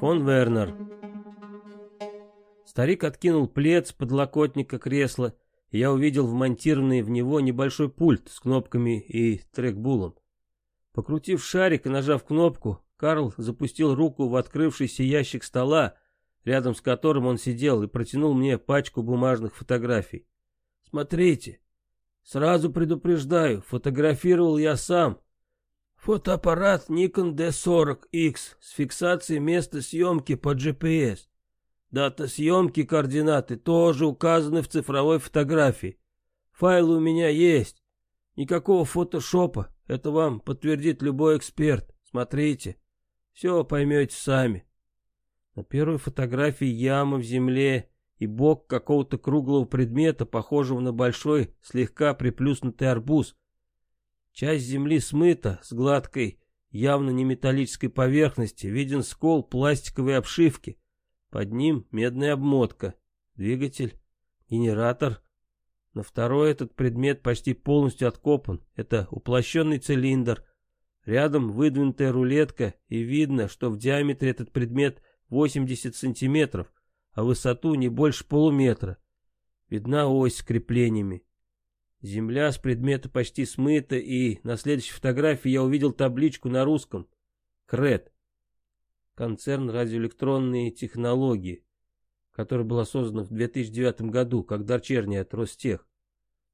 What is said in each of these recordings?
Фон Вернер. Старик откинул плед с подлокотника кресла, и я увидел вмонтированный в него небольшой пульт с кнопками и трекбулом. Покрутив шарик и нажав кнопку, Карл запустил руку в открывшийся ящик стола, рядом с которым он сидел, и протянул мне пачку бумажных фотографий. «Смотрите, сразу предупреждаю, фотографировал я сам, Фотоаппарат Nikon D40X с фиксацией места съемки по GPS. Дата съемки координаты тоже указаны в цифровой фотографии. Файлы у меня есть. Никакого фотошопа. Это вам подтвердит любой эксперт. Смотрите. Все поймете сами. На первой фотографии яма в земле и бок какого-то круглого предмета, похожего на большой, слегка приплюснутый арбуз, Часть земли смыта с гладкой, явно не металлической поверхности, виден скол пластиковой обшивки. Под ним медная обмотка, двигатель, генератор. На второй этот предмет почти полностью откопан. Это уплощенный цилиндр. Рядом выдвинутая рулетка, и видно, что в диаметре этот предмет 80 сантиметров, а высоту не больше полуметра. Видна ось с креплениями. Земля с предмета почти смыта, и на следующей фотографии я увидел табличку на русском. КРЭД. Концерн радиоэлектронные технологии, который была создана в 2009 году, как дочерняя от Ростех.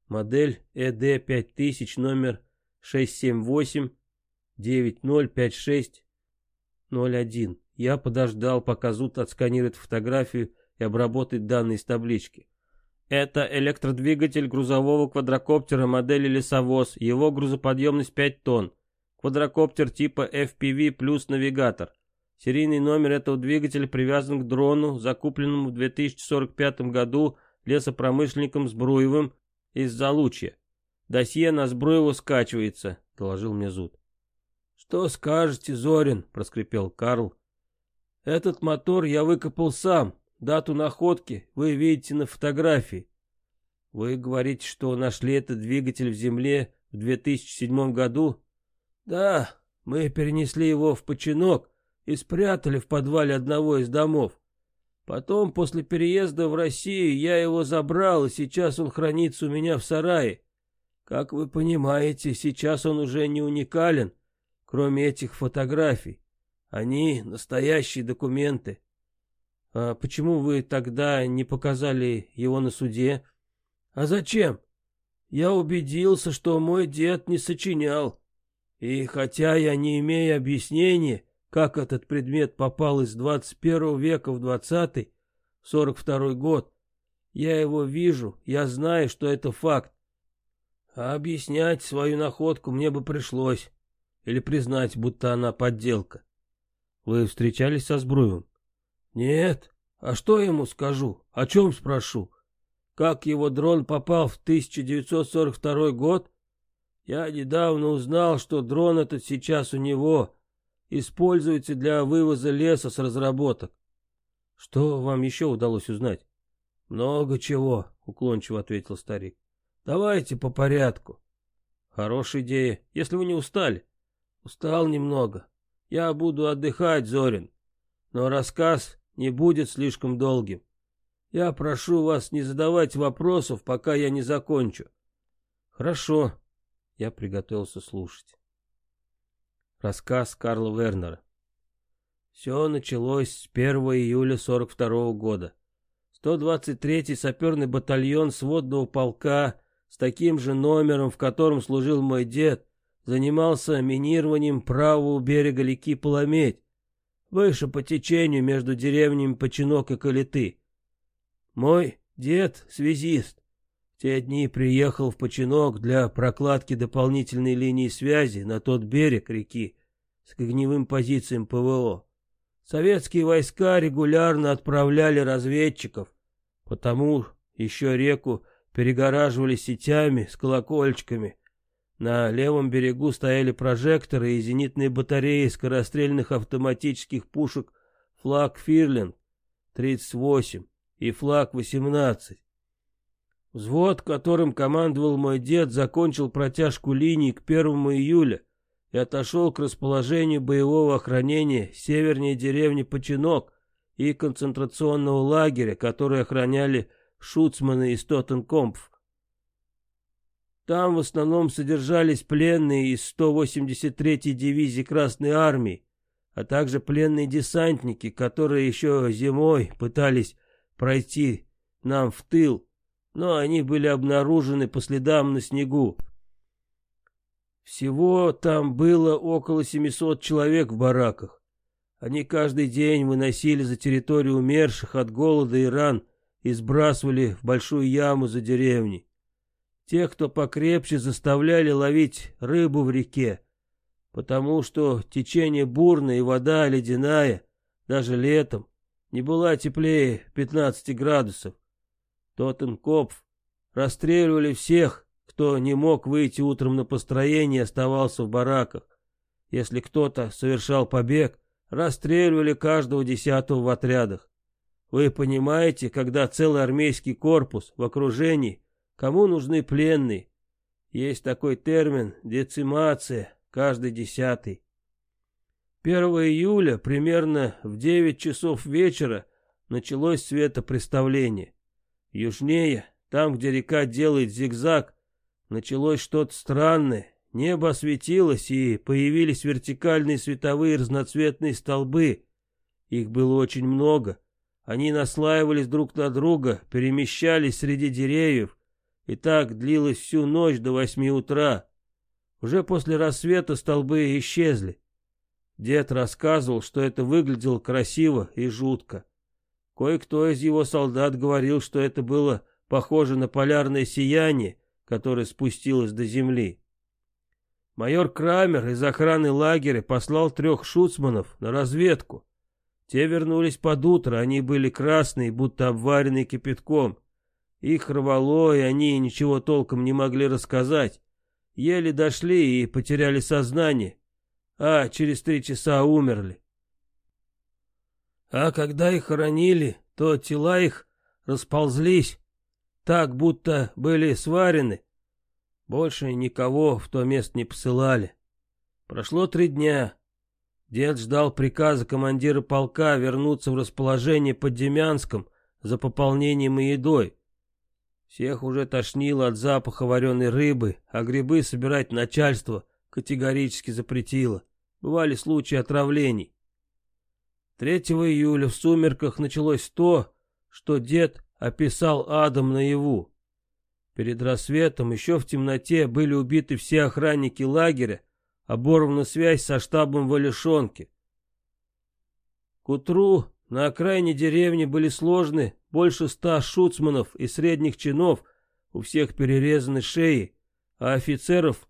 Модель ED5000, номер 678-9056-01. Я подождал, пока Зуд отсканирует фотографию и обработает данные из таблички. Это электродвигатель грузового квадрокоптера модели «Лесовоз», его грузоподъемность 5 тонн. Квадрокоптер типа FPV плюс навигатор. Серийный номер этого двигателя привязан к дрону, закупленному в 2045 году лесопромышленником Сбруевым из Залучья. Досье на Сбруева скачивается, доложил мне Зуд. Что скажете, Зорин, проскрипел Карл. Этот мотор я выкопал сам, Дату находки вы видите на фотографии. Вы говорите, что нашли этот двигатель в земле в 2007 году? Да, мы перенесли его в починок и спрятали в подвале одного из домов. Потом, после переезда в Россию, я его забрал, и сейчас он хранится у меня в сарае. Как вы понимаете, сейчас он уже не уникален, кроме этих фотографий. Они настоящие документы. А почему вы тогда не показали его на суде? А зачем? Я убедился, что мой дед не сочинял. И хотя я не имею объяснения, как этот предмет попал из 21 века в 20 42 год, я его вижу, я знаю, что это факт. А объяснять свою находку мне бы пришлось. Или признать, будто она подделка. Вы встречались со Сбруевым? Нет, а что ему скажу? О чем спрошу? Как его дрон попал в 1942 год? Я недавно узнал, что дрон этот сейчас у него. Используется для вывоза леса с разработок. Что вам еще удалось узнать? Много чего, уклончиво ответил старик. Давайте по порядку. Хорошая идея, если вы не устали. Устал немного. Я буду отдыхать, Зорин. Но рассказ не будет слишком долгим. Я прошу вас не задавать вопросов, пока я не закончу. Хорошо. Я приготовился слушать. Рассказ Карла Вернера. Все началось с 1 июля 42 года. 123-й саперный батальон сводного полка с таким же номером, в котором служил мой дед, занимался минированием правого берега реки Паламедь, выше по течению между деревнями Починок и Калиты. Мой дед, связист, в те дни приехал в Починок для прокладки дополнительной линии связи на тот берег реки с огневым позициям ПВО. Советские войска регулярно отправляли разведчиков, потому еще реку перегораживали сетями с колокольчиками, на левом берегу стояли прожекторы и зенитные батареи скорострельных автоматических пушек «Флаг Фирлинг» 38 и флаг-18. Взвод, которым командовал мой дед, закончил протяжку линий к 1 июля и отошел к расположению боевого охранения севернее деревни Починок и концентрационного лагеря, который охраняли шуцманы из Тоттенкомпф. Там в основном содержались пленные из 183-й дивизии Красной Армии, а также пленные десантники, которые еще зимой пытались пройти нам в тыл, но они были обнаружены по следам на снегу. Всего там было около 700 человек в бараках. Они каждый день выносили за территорию умерших от голода и ран и сбрасывали в большую яму за деревней. Тех, кто покрепче, заставляли ловить рыбу в реке, потому что течение бурное и вода ледяная, даже летом, не была теплее 15 градусов. Тоттенкопф расстреливали всех, кто не мог выйти утром на построение и оставался в бараках. Если кто-то совершал побег, расстреливали каждого десятого в отрядах. Вы понимаете, когда целый армейский корпус в окружении, кому нужны пленные? Есть такой термин «децимация», каждый десятый. 1 июля примерно в 9 часов вечера началось светопреставление. Южнее, там, где река делает зигзаг, началось что-то странное. Небо осветилось, и появились вертикальные световые разноцветные столбы. Их было очень много. Они наслаивались друг на друга, перемещались среди деревьев, и так длилось всю ночь до восьми утра. Уже после рассвета столбы исчезли. Дед рассказывал, что это выглядело красиво и жутко. Кое-кто из его солдат говорил, что это было похоже на полярное сияние, которое спустилось до земли. Майор Крамер из охраны лагеря послал трех шуцманов на разведку. Те вернулись под утро, они были красные, будто обваренные кипятком. Их рвало, и они ничего толком не могли рассказать. Еле дошли и потеряли сознание, а через три часа умерли. А когда их хоронили, то тела их расползлись, так будто были сварены, больше никого в то место не посылали. Прошло три дня. Дед ждал приказа командира полка вернуться в расположение под Демянском за пополнением и едой. Всех уже тошнило от запаха вареной рыбы, а грибы собирать начальство категорически запретило. Бывали случаи отравлений. 3 июля в сумерках началось то, что дед описал адом наяву. Перед рассветом еще в темноте были убиты все охранники лагеря, оборвана связь со штабом в Алешонке. К утру на окраине деревни были сложны больше ста шуцманов и средних чинов, у всех перерезаны шеи, а офицеров,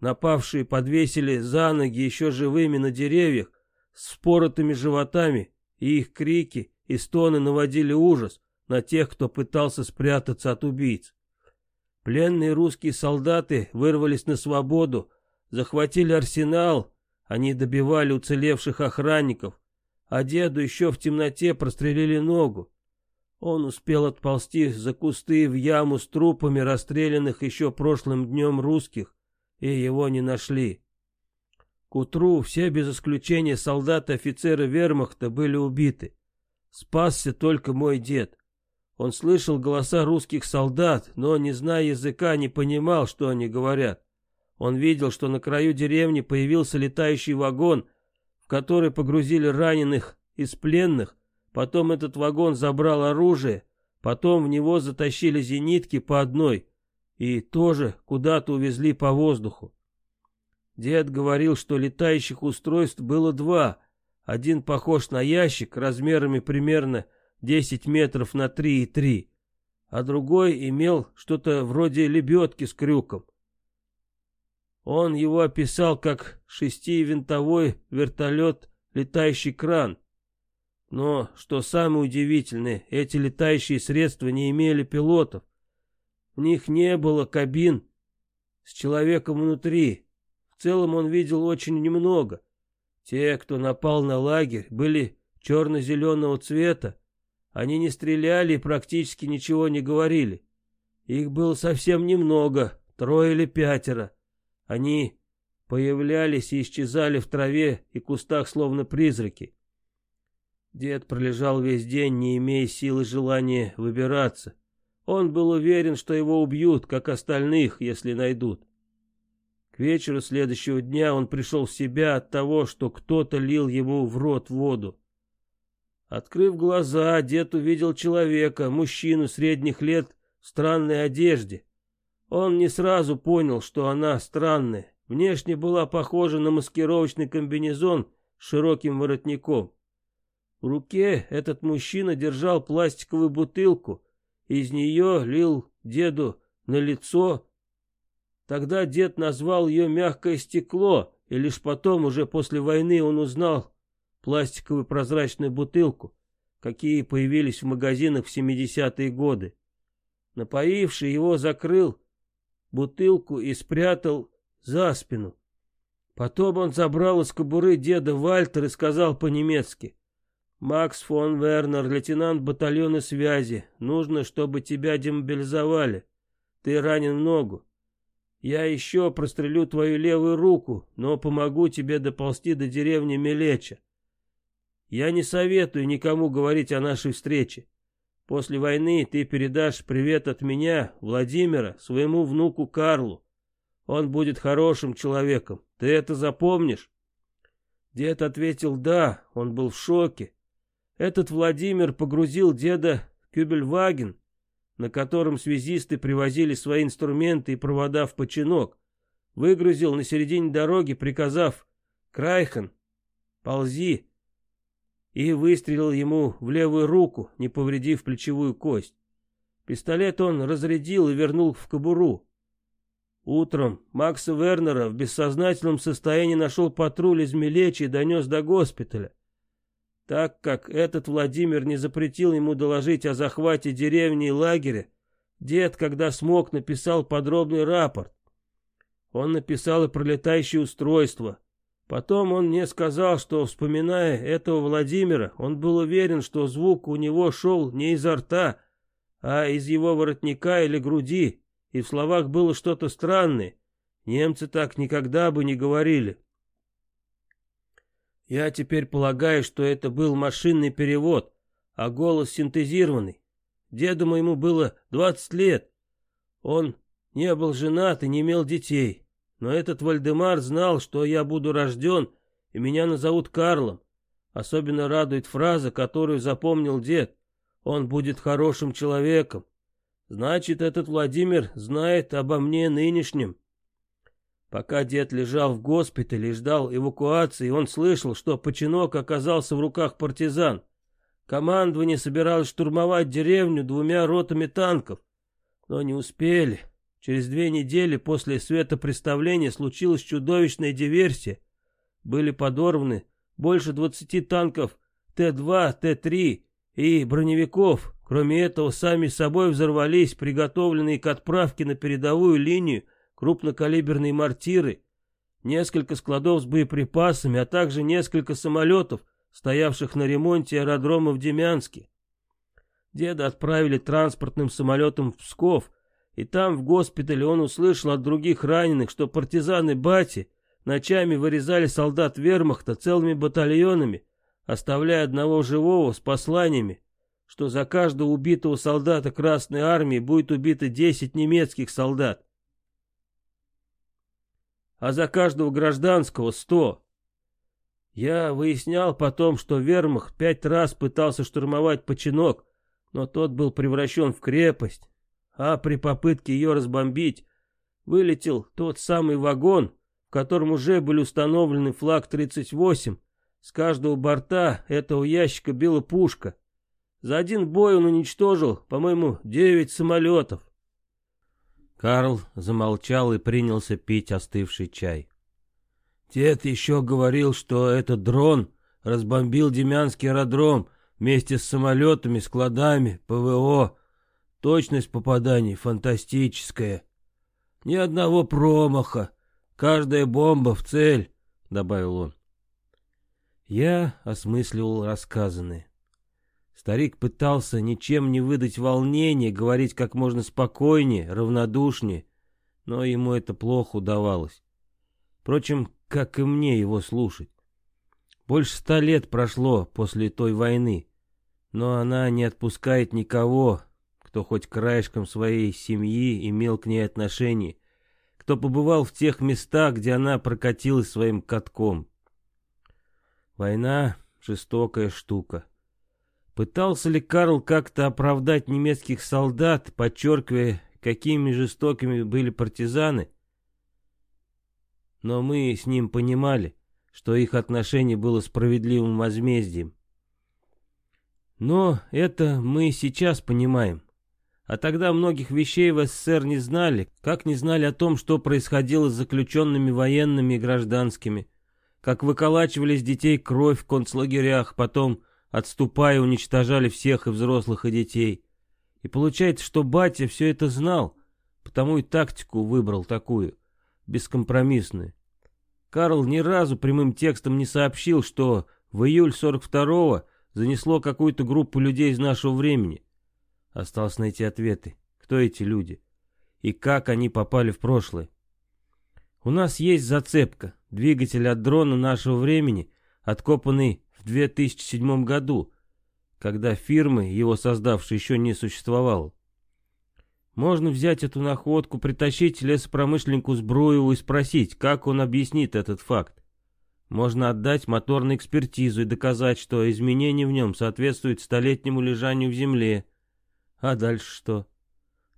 напавшие, подвесили за ноги еще живыми на деревьях, с впоротыми животами, и их крики и стоны наводили ужас на тех, кто пытался спрятаться от убийц. Пленные русские солдаты вырвались на свободу, захватили арсенал, они добивали уцелевших охранников, а деду еще в темноте прострелили ногу. Он успел отползти за кусты в яму с трупами расстрелянных еще прошлым днем русских, и его не нашли. К утру все без исключения солдаты офицеры вермахта были убиты. Спасся только мой дед. Он слышал голоса русских солдат, но, не зная языка, не понимал, что они говорят. Он видел, что на краю деревни появился летающий вагон, который погрузили раненых из пленных, потом этот вагон забрал оружие, потом в него затащили зенитки по одной и тоже куда-то увезли по воздуху. Дед говорил, что летающих устройств было два, один похож на ящик размерами примерно 10 метров на 3,3, а другой имел что-то вроде лебедки с крюком. Он его описал как шестивинтовой вертолет «Летающий кран». Но, что самое удивительное, эти летающие средства не имели пилотов. В них не было кабин с человеком внутри. В целом он видел очень немного. Те, кто напал на лагерь, были черно-зеленого цвета, Они не стреляли и практически ничего не говорили. Их было совсем немного, трое или пятеро. Они появлялись и исчезали в траве и кустах, словно призраки. Дед пролежал весь день, не имея силы желания выбираться. Он был уверен, что его убьют, как остальных, если найдут. К вечеру следующего дня он пришел в себя от того, что кто-то лил ему в рот воду. Открыв глаза, дед увидел человека, мужчину средних лет в странной одежде. Он не сразу понял, что она странная. Внешне была похожа на маскировочный комбинезон с широким воротником. В руке этот мужчина держал пластиковую бутылку, из нее лил деду на лицо. Тогда дед назвал ее «мягкое стекло», и лишь потом, уже после войны, он узнал пластиковую прозрачную бутылку, какие появились в магазинах в 70-е годы. Напоивший его закрыл бутылку и спрятал за спину. Потом он забрал из кобуры деда Вальтер и сказал по-немецки. «Макс фон Вернер, лейтенант батальона связи. Нужно, чтобы тебя демобилизовали. Ты ранен в ногу. Я еще прострелю твою левую руку, но помогу тебе доползти до деревни Мелеча. Я не советую никому говорить о нашей встрече. После войны ты передашь привет от меня, Владимира, своему внуку Карлу. Он будет хорошим человеком. Ты это запомнишь?» Дед ответил «да», он был в шоке. Этот Владимир погрузил деда в Кюбельваген, на котором связисты привозили свои инструменты и провода в починок, выгрузил на середине дороги, приказав «Крайхан, ползи!» И выстрелил ему в левую руку, не повредив плечевую кость. Пистолет он разрядил и вернул в кобуру. Утром Макса Вернера в бессознательном состоянии нашел патруль из Мелечи и донес до госпиталя. Так как этот Владимир не запретил ему доложить о захвате деревни и лагеря, дед, когда смог, написал подробный рапорт. Он написал и про летающее устройство. Потом он мне сказал, что, вспоминая этого Владимира, он был уверен, что звук у него шел не изо рта, а из его воротника или груди, и в словах было что-то странное. Немцы так никогда бы не говорили. Я теперь полагаю, что это был машинный перевод, а голос синтезированный. Деду моему было 20 лет. Он не был женат и не имел детей. Но этот Вальдемар знал, что я буду рожден, и меня назовут Карлом. Особенно радует фраза, которую запомнил дед. Он будет хорошим человеком. Значит, этот Владимир знает обо мне нынешнем. Пока дед лежал в госпитале и ждал эвакуации, он слышал, что починок оказался в руках партизан. Командование собиралось штурмовать деревню двумя ротами танков, но не успели. Через две недели после светопреставления случилась чудовищная диверсия. Были подорваны больше двадцати танков Т-2, Т-3 и броневиков. Кроме этого, сами собой взорвались приготовленные к отправке на передовую линию крупнокалиберные мортиры, несколько складов с боеприпасами, а также несколько самолетов, стоявших на ремонте аэродрома в Демянске. Деда отправили транспортным самолетом в Псков, и там, в госпитале, он услышал от других раненых, что партизаны Бати ночами вырезали солдат вермахта целыми батальонами, оставляя одного живого с посланиями, что за каждого убитого солдата Красной Армии будет убито 10 немецких солдат а за каждого гражданского сто. Я выяснял потом, что вермахт пять раз пытался штурмовать починок, но тот был превращен в крепость, а при попытке ее разбомбить вылетел тот самый вагон, в котором уже были установлены флаг 38. С каждого борта этого ящика била пушка. За один бой он уничтожил, по-моему, девять самолетов. Карл замолчал и принялся пить остывший чай. Дед еще говорил, что этот дрон разбомбил Демянский аэродром вместе с самолетами, складами, ПВО. Точность попаданий фантастическая. Ни одного промаха. Каждая бомба в цель, — добавил он. Я осмысливал рассказанное. Старик пытался ничем не выдать волнения, говорить как можно спокойнее, равнодушнее, но ему это плохо удавалось. Впрочем, как и мне его слушать. Больше ста лет прошло после той войны, но она не отпускает никого, кто хоть краешком своей семьи имел к ней отношение, кто побывал в тех местах, где она прокатилась своим катком. Война — жестокая штука. Пытался ли Карл как-то оправдать немецких солдат, подчеркивая, какими жестокими были партизаны? Но мы с ним понимали, что их отношение было справедливым возмездием. Но это мы сейчас понимаем. А тогда многих вещей в СССР не знали, как не знали о том, что происходило с заключенными военными и гражданскими, как выколачивались детей кровь в концлагерях, потом отступая, уничтожали всех и взрослых, и детей. И получается, что батя все это знал, потому и тактику выбрал такую, бескомпромиссную. Карл ни разу прямым текстом не сообщил, что в июль 42-го занесло какую-то группу людей из нашего времени. Осталось найти ответы. Кто эти люди? И как они попали в прошлое? У нас есть зацепка. Двигатель от дрона нашего времени, откопанный в 2007 году, когда фирмы, его создавшей, еще не существовало. Можно взять эту находку, притащить лесопромышленнику Сбруеву и спросить, как он объяснит этот факт. Можно отдать моторную экспертизу и доказать, что изменения в нем соответствуют столетнему лежанию в земле. А дальше что?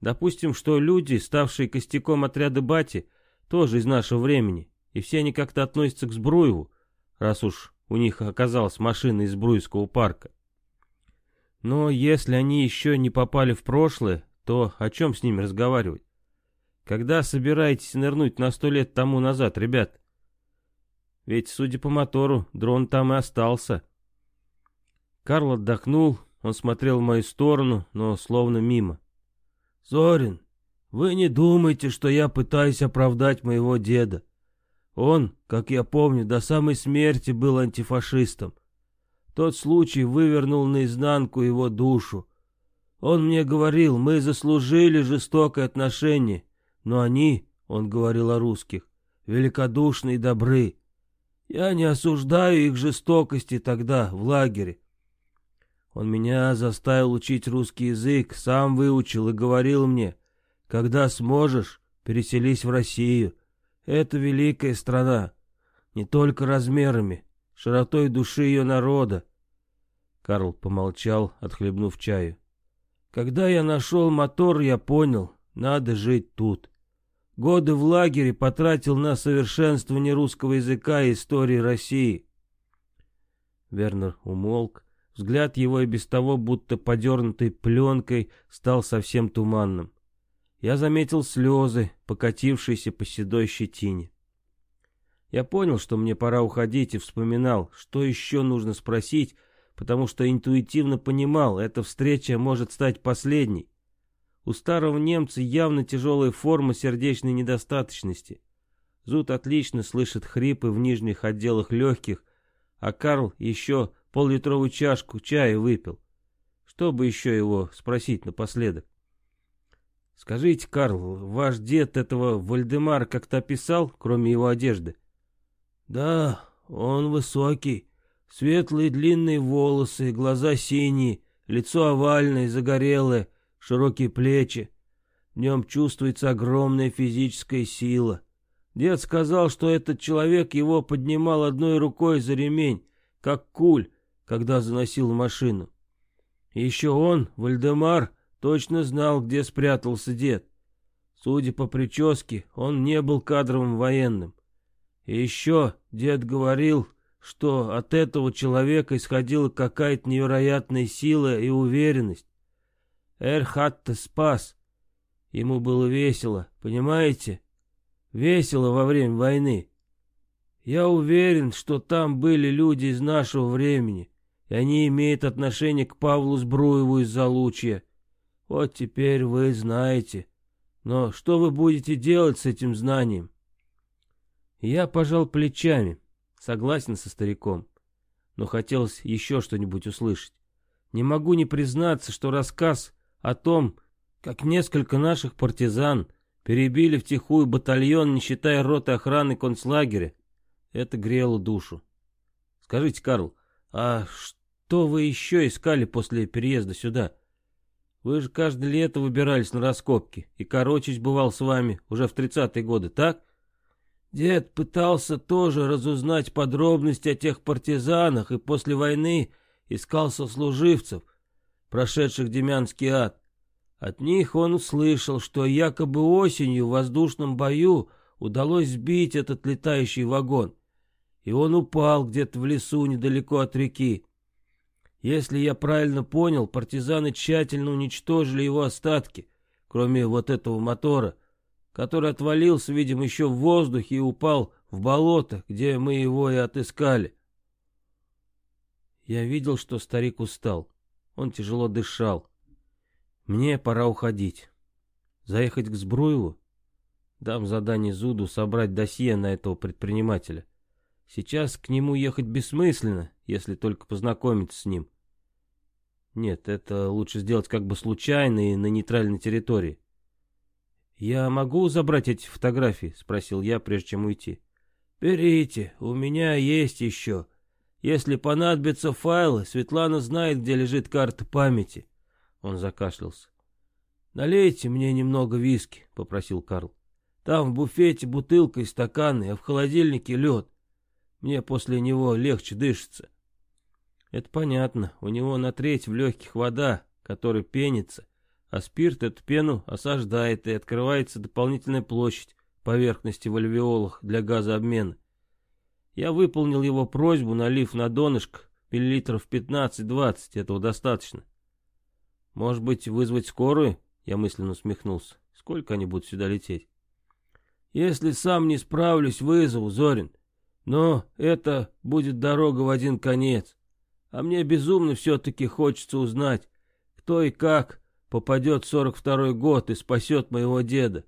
Допустим, что люди, ставшие костяком отряда Бати, тоже из нашего времени, и все они как-то относятся к Сбруеву, раз уж у них оказалась машина из Бруйского парка. Но если они еще не попали в прошлое, то о чем с ними разговаривать? Когда собираетесь нырнуть на сто лет тому назад, ребят? Ведь, судя по мотору, дрон там и остался. Карл отдохнул, он смотрел в мою сторону, но словно мимо. «Зорин, вы не думайте, что я пытаюсь оправдать моего деда. Он, как я помню, до самой смерти был антифашистом. Тот случай вывернул наизнанку его душу. Он мне говорил, мы заслужили жестокое отношение, но они, он говорил о русских, великодушны и добры. Я не осуждаю их жестокости тогда, в лагере. Он меня заставил учить русский язык, сам выучил и говорил мне, когда сможешь, переселись в Россию. Это великая страна, не только размерами, широтой души ее народа. Карл помолчал, отхлебнув чаю. Когда я нашел мотор, я понял, надо жить тут. Годы в лагере потратил на совершенствование русского языка и истории России. Вернер умолк. Взгляд его и без того, будто подернутой пленкой, стал совсем туманным я заметил слезы, покатившиеся по седой щетине. Я понял, что мне пора уходить, и вспоминал, что еще нужно спросить, потому что интуитивно понимал, эта встреча может стать последней. У старого немца явно тяжелая форма сердечной недостаточности. Зуд отлично слышит хрипы в нижних отделах легких, а Карл еще поллитровую чашку чая выпил. Что бы еще его спросить напоследок? Скажите, Карл, ваш дед этого Вальдемара как-то описал, кроме его одежды? Да, он высокий, светлые длинные волосы, глаза синие, лицо овальное, загорелое, широкие плечи. В нем чувствуется огромная физическая сила. Дед сказал, что этот человек его поднимал одной рукой за ремень, как куль, когда заносил машину. Еще он, Вальдемар, точно знал, где спрятался дед. Судя по прическе, он не был кадровым военным. И еще дед говорил, что от этого человека исходила какая-то невероятная сила и уверенность. Эрхатта спас. Ему было весело, понимаете? Весело во время войны. Я уверен, что там были люди из нашего времени, и они имеют отношение к Павлу Сбруеву из Залучья. Вот теперь вы знаете. Но что вы будете делать с этим знанием? Я пожал плечами, согласен со стариком, но хотелось еще что-нибудь услышать. Не могу не признаться, что рассказ о том, как несколько наших партизан перебили втихую батальон, не считая роты охраны концлагеря, это грело душу. Скажите, Карл, а что вы еще искали после переезда сюда? Вы же каждое лето выбирались на раскопки, и Корочич бывал с вами уже в тридцатые годы, так? Дед пытался тоже разузнать подробности о тех партизанах и после войны искал сослуживцев, прошедших Демянский ад. От них он услышал, что якобы осенью в воздушном бою удалось сбить этот летающий вагон, и он упал где-то в лесу недалеко от реки. Если я правильно понял, партизаны тщательно уничтожили его остатки, кроме вот этого мотора, который отвалился, видимо, еще в воздухе и упал в болото, где мы его и отыскали. Я видел, что старик устал. Он тяжело дышал. Мне пора уходить. Заехать к Сбруеву? Дам задание Зуду собрать досье на этого предпринимателя. Сейчас к нему ехать бессмысленно, если только познакомиться с ним. Нет, это лучше сделать как бы случайно и на нейтральной территории. «Я могу забрать эти фотографии?» — спросил я, прежде чем уйти. «Берите, у меня есть еще. Если понадобятся файлы, Светлана знает, где лежит карта памяти». Он закашлялся. «Налейте мне немного виски», — попросил Карл. «Там в буфете бутылка и стаканы, а в холодильнике лед. Мне после него легче дышится». Это понятно. У него на треть в легких вода, которая пенится, а спирт эту пену осаждает и открывается дополнительная площадь поверхности в альвеолах для газообмена. Я выполнил его просьбу, налив на донышко миллилитров 15-20, этого достаточно. Может быть, вызвать скорую? Я мысленно усмехнулся. Сколько они будут сюда лететь? Если сам не справлюсь, вызову, Зорин. Но это будет дорога в один конец. А мне безумно все-таки хочется узнать, кто и как попадет в 42-й год и спасет моего деда.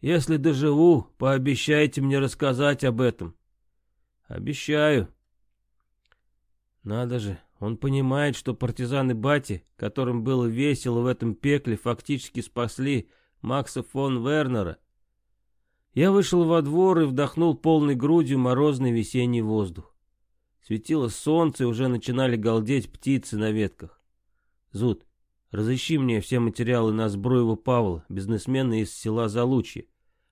Если доживу, пообещайте мне рассказать об этом. Обещаю. Надо же, он понимает, что партизаны Бати, которым было весело в этом пекле, фактически спасли Макса фон Вернера. Я вышел во двор и вдохнул полной грудью морозный весенний воздух. Светило солнце, и уже начинали галдеть птицы на ветках. Зуд, разыщи мне все материалы на Сбруева Павла, бизнесмена из села Залучье.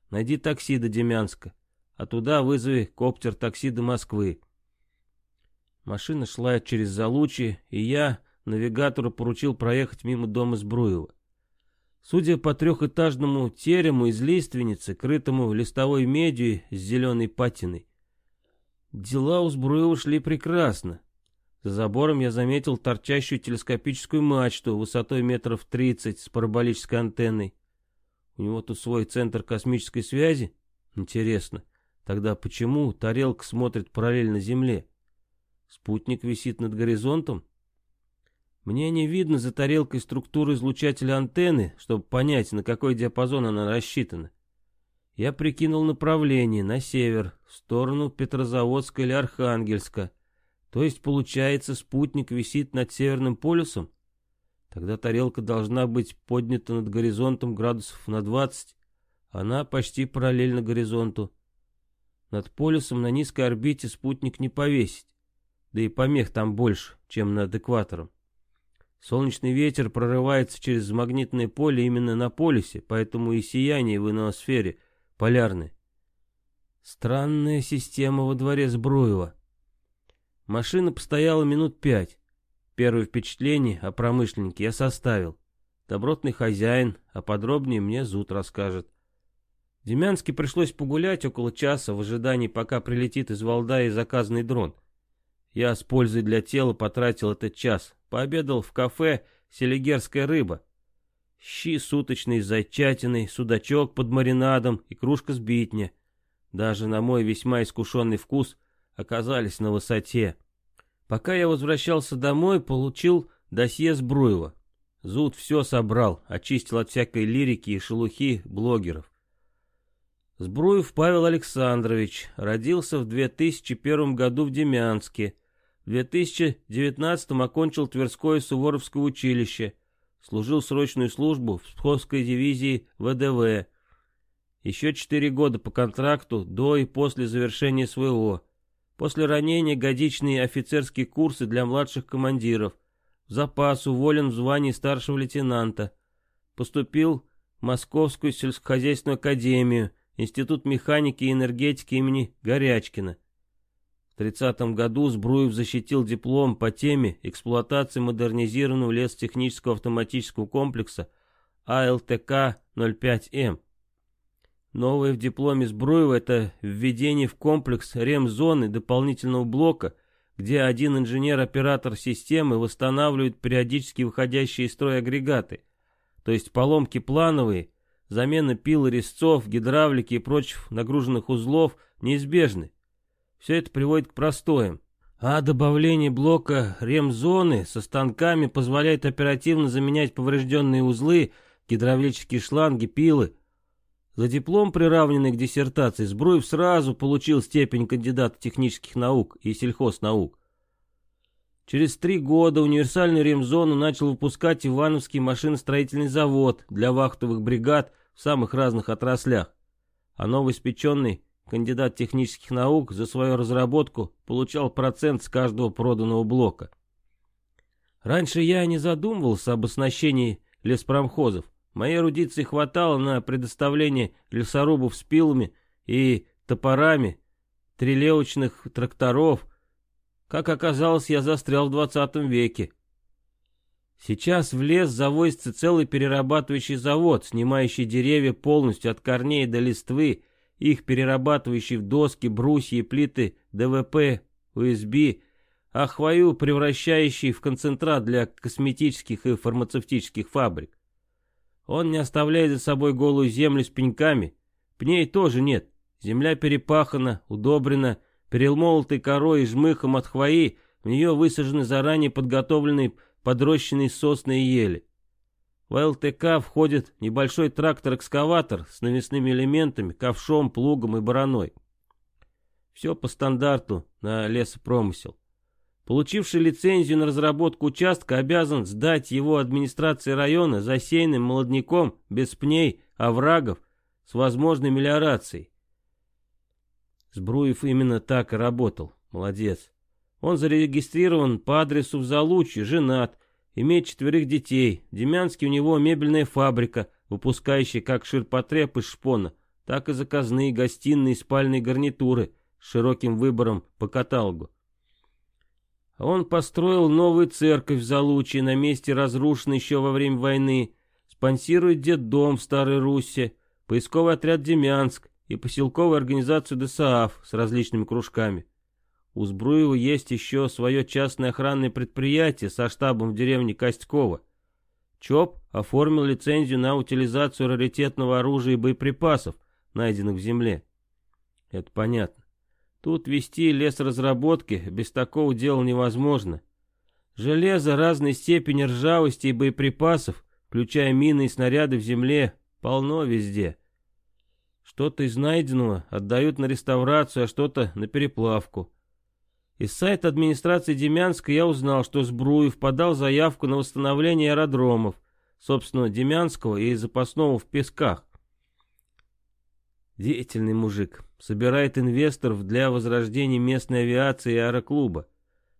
Найди такси до Демянска, а туда вызови коптер такси до Москвы. Машина шла через Залучье, и я навигатору поручил проехать мимо дома Сбруева. Судя по трехэтажному терему из лиственницы, крытому листовой медью с зеленой патиной, Дела у Збруева шли прекрасно. За забором я заметил торчащую телескопическую мачту высотой метров 30 с параболической антенной. У него тут свой центр космической связи? Интересно. Тогда почему тарелка смотрит параллельно Земле? Спутник висит над горизонтом? Мне не видно за тарелкой структуру излучателя антенны, чтобы понять, на какой диапазон она рассчитана. Я прикинул направление на север, в сторону Петрозаводска или Архангельска. То есть, получается, спутник висит над Северным полюсом? Тогда тарелка должна быть поднята над горизонтом градусов на 20. Она почти параллельна горизонту. Над полюсом на низкой орбите спутник не повесить. Да и помех там больше, чем над экватором. Солнечный ветер прорывается через магнитное поле именно на полюсе, поэтому и сияние в ионосфере – Полярный. Странная система во дворе Збруева. Машина постояла минут пять. Первое впечатление о промышленнике я составил. Добротный хозяин, а подробнее мне Зуд расскажет. Демянске пришлось погулять около часа в ожидании, пока прилетит из Валдая заказанный дрон. Я с пользой для тела потратил этот час. Пообедал в кафе «Селигерская рыба». Щи суточный с зайчатиной, судачок под маринадом и кружка сбитня. Даже на мой весьма искушенный вкус оказались на высоте. Пока я возвращался домой, получил досье Сбруева. Зуд все собрал, очистил от всякой лирики и шелухи блогеров. Сбруев Павел Александрович родился в 2001 году в Демянске. В 2019 окончил Тверское Суворовское училище, служил срочную службу в Псковской дивизии ВДВ. Еще четыре года по контракту до и после завершения СВО. После ранения годичные офицерские курсы для младших командиров. В запас уволен в звании старшего лейтенанта. Поступил в Московскую сельскохозяйственную академию, Институт механики и энергетики имени Горячкина. В 30 году Збруев защитил диплом по теме эксплуатации модернизированного лесотехнического автоматического комплекса АЛТК-05М. Новое в дипломе Збруева это введение в комплекс ремзоны дополнительного блока, где один инженер-оператор системы восстанавливает периодически выходящие из строя агрегаты, то есть поломки плановые, замена пил резцов, гидравлики и прочих нагруженных узлов неизбежны. Все это приводит к простоям. А добавление блока ремзоны со станками позволяет оперативно заменять поврежденные узлы, гидравлические шланги, пилы, за диплом, приравненный к диссертации, Збруев сразу получил степень кандидата технических наук и сельхознаук. Через три года универсальную ремзону начал выпускать Ивановский машиностроительный завод для вахтовых бригад в самых разных отраслях. А новоиспеченный кандидат технических наук за свою разработку получал процент с каждого проданного блока. Раньше я не задумывался об оснащении леспромхозов. Моей эрудиции хватало на предоставление лесорубов с пилами и топорами, трелевочных тракторов. Как оказалось, я застрял в двадцатом веке. Сейчас в лес завозится целый перерабатывающий завод, снимающий деревья полностью от корней до листвы, их перерабатывающий в доски, брусья и плиты ДВП, УСБ, а хвою превращающий в концентрат для косметических и фармацевтических фабрик. Он не оставляет за собой голую землю с пеньками. Пней тоже нет. Земля перепахана, удобрена, перелмолотой корой и жмыхом от хвои, в нее высажены заранее подготовленные подрощенные сосны и ели. В ЛТК входит небольшой трактор-экскаватор с навесными элементами, ковшом, плугом и бараной. Все по стандарту на лесопромысел. Получивший лицензию на разработку участка обязан сдать его администрации района засеянным молодняком, без пней, оврагов, с возможной мелиорацией. Сбруев именно так и работал. Молодец. Он зарегистрирован по адресу в Залучье, женат, имеет четверых детей. В Демянске у него мебельная фабрика, выпускающая как ширпотреб из шпона, так и заказные гостиные и спальные гарнитуры с широким выбором по каталогу. Он построил новую церковь в Залучье на месте разрушенной еще во время войны, спонсирует детдом в Старой Руси, поисковый отряд Демянск и поселковую организацию ДСААФ с различными кружками. У Збруева есть еще свое частное охранное предприятие со штабом в деревне Костькова. ЧОП оформил лицензию на утилизацию раритетного оружия и боеприпасов, найденных в земле. Это понятно. Тут вести лесоразработки без такого дела невозможно. Железо разной степени ржавости и боеприпасов, включая мины и снаряды в земле, полно везде. Что-то из найденного отдают на реставрацию, а что-то на переплавку. Из сайта администрации Демянска я узнал, что Сбруев подал заявку на восстановление аэродромов, собственно, Демянского и запасного в Песках. Деятельный мужик. Собирает инвесторов для возрождения местной авиации и аэроклуба.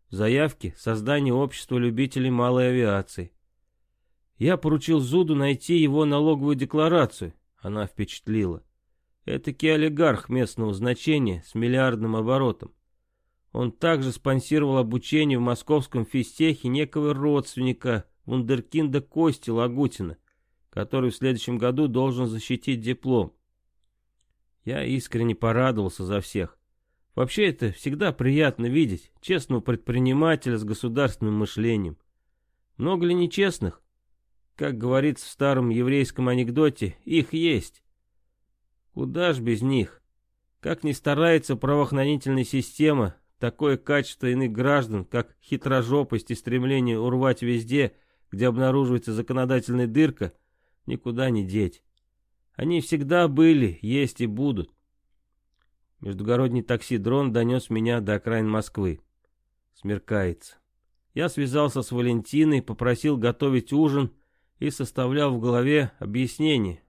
В заявке создание общества любителей малой авиации. Я поручил Зуду найти его налоговую декларацию. Она впечатлила. Этакий олигарх местного значения с миллиардным оборотом. Он также спонсировал обучение в московском физтехе некого родственника вундеркинда Кости Лагутина, который в следующем году должен защитить диплом. Я искренне порадовался за всех. Вообще это всегда приятно видеть честного предпринимателя с государственным мышлением. Много ли нечестных? Как говорится в старом еврейском анекдоте, их есть. Куда ж без них? Как ни старается правоохранительная система, такое качество иных граждан, как хитрожопость и стремление урвать везде, где обнаруживается законодательная дырка, никуда не деть. Они всегда были, есть и будут. Междугородний такси-дрон донес меня до окраин Москвы. Смеркается. Я связался с Валентиной, попросил готовить ужин и составлял в голове объяснение.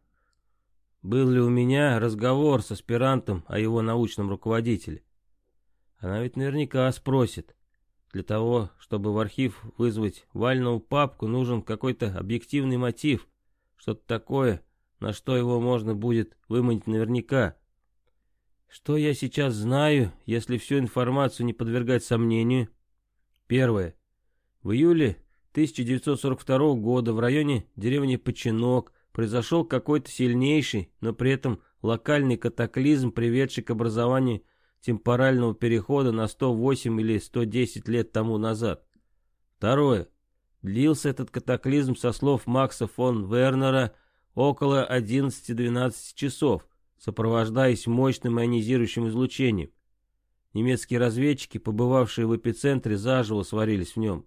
Был ли у меня разговор с аспирантом о его научном руководителе? Она ведь наверняка спросит. Для того, чтобы в архив вызвать вальную папку, нужен какой-то объективный мотив, что-то такое, на что его можно будет выманить наверняка. Что я сейчас знаю, если всю информацию не подвергать сомнению? Первое. В июле 1942 года в районе деревни Починок произошел какой-то сильнейший, но при этом локальный катаклизм, приведший к образованию темпорального перехода на 108 или 110 лет тому назад. Второе. Длился этот катаклизм, со слов Макса фон Вернера, около 11-12 часов, сопровождаясь мощным ионизирующим излучением. Немецкие разведчики, побывавшие в эпицентре, заживо сварились в нем.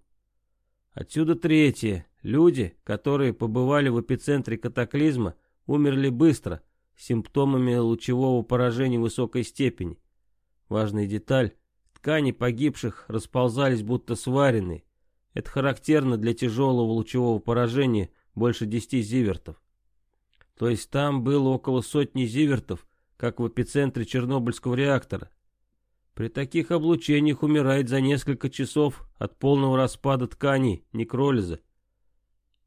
Отсюда третье. Люди, которые побывали в эпицентре катаклизма, умерли быстро, с симптомами лучевого поражения высокой степени. Важная деталь. Ткани погибших расползались будто сваренные. Это характерно для тяжелого лучевого поражения больше 10 зивертов. То есть там было около сотни зивертов, как в эпицентре Чернобыльского реактора. При таких облучениях умирает за несколько часов от полного распада тканей, некролиза.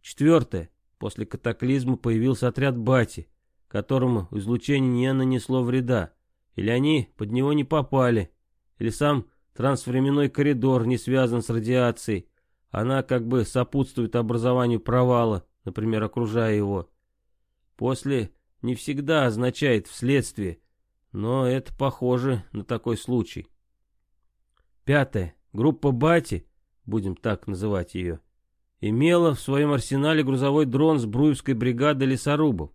Четвертое. После катаклизма появился отряд Бати, которому излучение не нанесло вреда. Или они под него не попали, или сам трансвременной коридор не связан с радиацией. Она как бы сопутствует образованию провала, например, окружая его. После не всегда означает вследствие, но это похоже на такой случай. Пятое. Группа Бати, будем так называть ее, имела в своем арсенале грузовой дрон с Бруевской бригады лесорубов.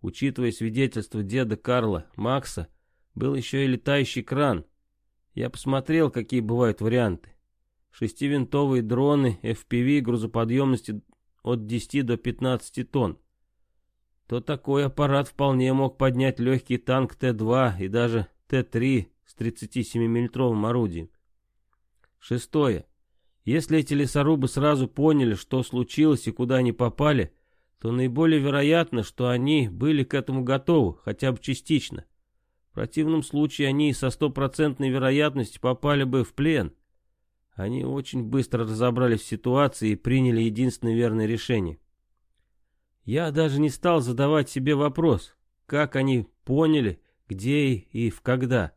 Учитывая свидетельство деда Карла Макса, был еще и летающий кран. Я посмотрел, какие бывают варианты. Шестивинтовые дроны FPV грузоподъемности от 10 до 15 тонн то такой аппарат вполне мог поднять легкий танк Т-2 и даже Т-3 с 37 миллиметровым орудием. Шестое. Если эти лесорубы сразу поняли, что случилось и куда они попали, то наиболее вероятно, что они были к этому готовы, хотя бы частично. В противном случае они со стопроцентной вероятностью попали бы в плен. Они очень быстро разобрались в ситуации и приняли единственное верное решение. Я даже не стал задавать себе вопрос, как они поняли, где и в когда.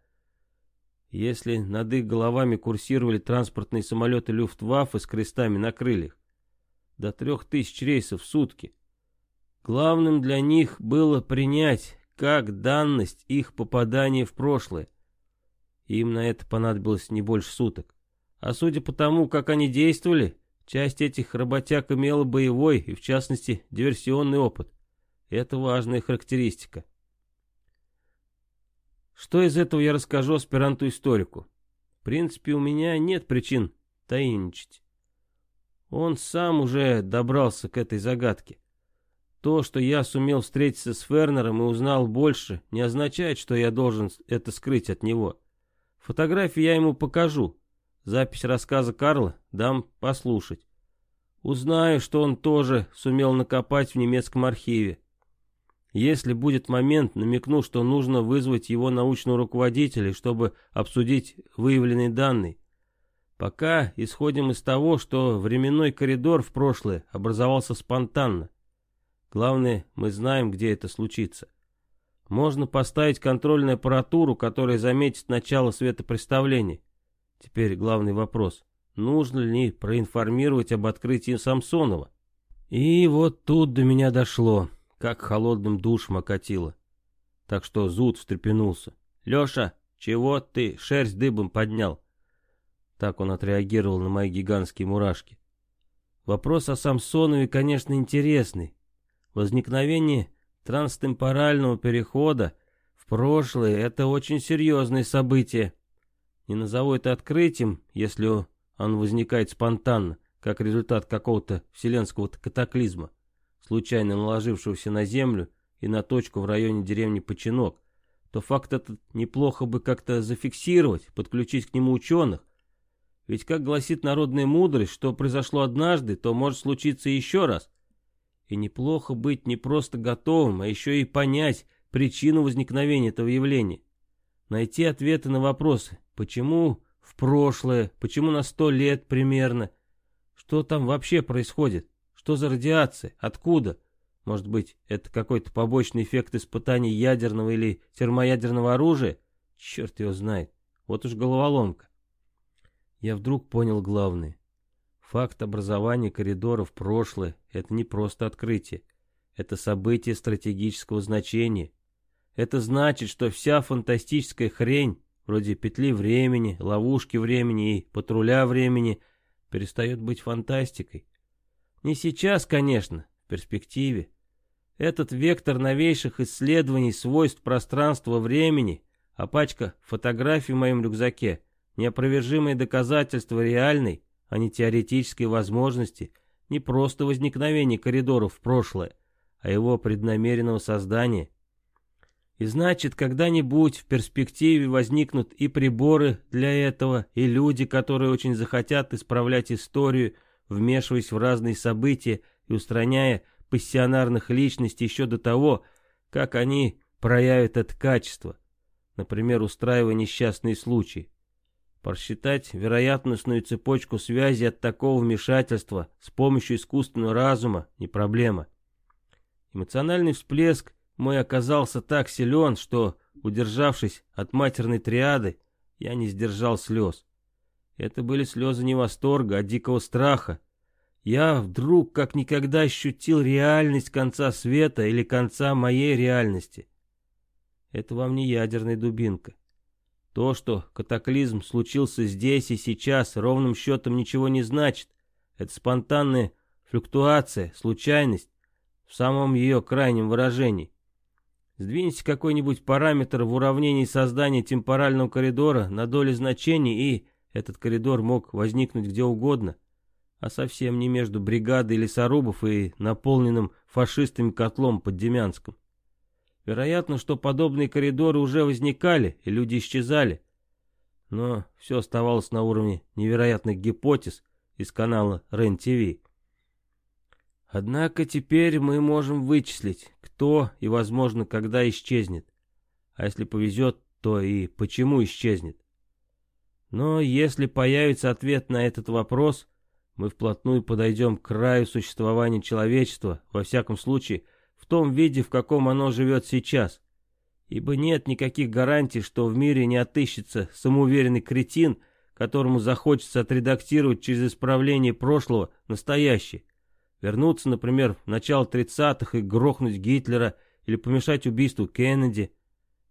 Если над их головами курсировали транспортные самолеты Люфтваффе с крестами на крыльях. До трех тысяч рейсов в сутки. Главным для них было принять как данность их попадания в прошлое. Им на это понадобилось не больше суток. А судя по тому, как они действовали, Часть этих работяг имела боевой и, в частности, диверсионный опыт. Это важная характеристика. Что из этого я расскажу аспиранту-историку? В принципе, у меня нет причин таиничать. Он сам уже добрался к этой загадке. То, что я сумел встретиться с Фернером и узнал больше, не означает, что я должен это скрыть от него. Фотографии я ему покажу, Запись рассказа Карла дам послушать. Узнаю, что он тоже сумел накопать в немецком архиве. Если будет момент, намекну, что нужно вызвать его научного руководителя, чтобы обсудить выявленные данные. Пока исходим из того, что временной коридор в прошлое образовался спонтанно. Главное, мы знаем, где это случится. Можно поставить контрольную аппаратуру, которая заметит начало светопреставления. Теперь главный вопрос. Нужно ли проинформировать об открытии Самсонова? И вот тут до меня дошло, как холодным душем окатило. Так что Зуд встрепенулся. «Леша, чего ты шерсть дыбом поднял?» Так он отреагировал на мои гигантские мурашки. Вопрос о Самсонове, конечно, интересный. Возникновение транстемпорального перехода в прошлое — это очень серьезное событие. Не назову это открытием, если он возникает спонтанно, как результат какого-то вселенского катаклизма, случайно наложившегося на Землю и на точку в районе деревни Починок, то факт этот неплохо бы как-то зафиксировать, подключить к нему ученых. Ведь, как гласит народная мудрость, что произошло однажды, то может случиться еще раз. И неплохо быть не просто готовым, а еще и понять причину возникновения этого явления. Найти ответы на вопросы, почему в прошлое, почему на сто лет примерно, что там вообще происходит, что за радиация, откуда. Может быть, это какой-то побочный эффект испытаний ядерного или термоядерного оружия? Черт его знает. Вот уж головоломка я вдруг понял главное. Факт образования коридора в прошлое – это не просто открытие. Это событие стратегического значения. Это значит, что вся фантастическая хрень, вроде петли времени, ловушки времени и патруля времени, перестает быть фантастикой. Не сейчас, конечно, в перспективе. Этот вектор новейших исследований свойств пространства-времени, а пачка фотографий в моем рюкзаке неопровержимые доказательства реальной, а не теоретической возможности не просто возникновения коридоров в прошлое, а его преднамеренного создания. И значит, когда-нибудь в перспективе возникнут и приборы для этого, и люди, которые очень захотят исправлять историю, вмешиваясь в разные события и устраняя пассионарных личностей еще до того, как они проявят это качество, например, устраивая несчастные случаи. Просчитать вероятностную цепочку связи от такого вмешательства с помощью искусственного разума не проблема. Эмоциональный всплеск мой оказался так силен, что, удержавшись от матерной триады, я не сдержал слез. Это были слезы не восторга, а дикого страха. Я вдруг как никогда ощутил реальность конца света или конца моей реальности. Это вам не ядерная дубинка. То, что катаклизм случился здесь и сейчас, ровным счетом ничего не значит. Это спонтанная флюктуация, случайность, в самом ее крайнем выражении. Сдвиньте какой-нибудь параметр в уравнении создания темпорального коридора на доли значений, и этот коридор мог возникнуть где угодно, а совсем не между бригадой лесорубов и наполненным фашистами котлом под Демянском. Вероятно, что подобные коридоры уже возникали, и люди исчезали. Но все оставалось на уровне невероятных гипотез из канала РЕН-ТВ. Однако теперь мы можем вычислить, кто и, возможно, когда исчезнет. А если повезет, то и почему исчезнет. Но если появится ответ на этот вопрос, мы вплотную подойдем к краю существования человечества, во всяком случае, в том виде, в каком оно живет сейчас. Ибо нет никаких гарантий, что в мире не отыщется самоуверенный кретин, которому захочется отредактировать через исправление прошлого настоящее. Вернуться, например, в начало 30-х и грохнуть Гитлера, или помешать убийству Кеннеди,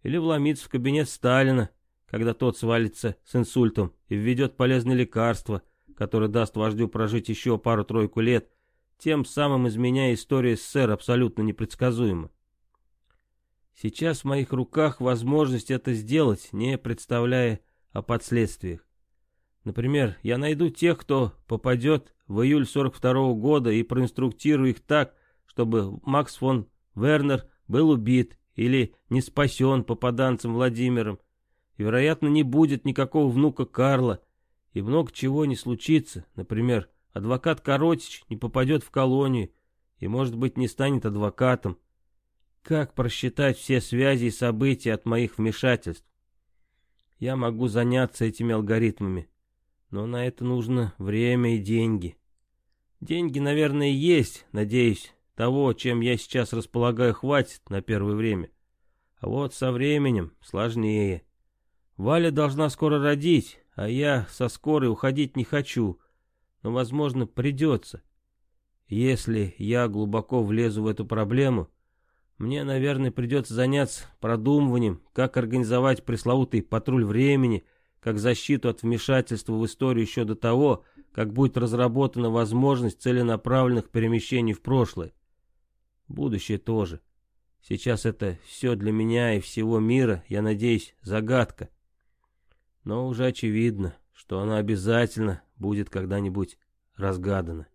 или вломиться в кабинет Сталина, когда тот свалится с инсультом и введет полезное лекарство, которое даст вождю прожить еще пару-тройку лет, тем самым изменяя историю СССР абсолютно непредсказуемо. Сейчас в моих руках возможность это сделать, не представляя о последствиях. Например, я найду тех, кто попадет в июль 42 -го года и проинструктирую их так, чтобы Макс фон Вернер был убит или не спасен попаданцем Владимиром. Вероятно, не будет никакого внука Карла, и много чего не случится, например, Адвокат Коротич не попадет в колонию и, может быть, не станет адвокатом. Как просчитать все связи и события от моих вмешательств? Я могу заняться этими алгоритмами, но на это нужно время и деньги. Деньги, наверное, есть, надеюсь, того, чем я сейчас располагаю, хватит на первое время. А вот со временем сложнее. Валя должна скоро родить, а я со скорой уходить не хочу, но, возможно, придется. Если я глубоко влезу в эту проблему, мне, наверное, придется заняться продумыванием, как организовать пресловутый патруль времени, как защиту от вмешательства в историю еще до того, как будет разработана возможность целенаправленных перемещений в прошлое. Будущее тоже. Сейчас это все для меня и всего мира, я надеюсь, загадка. Но уже очевидно, что она обязательно будет когда-нибудь разгадано.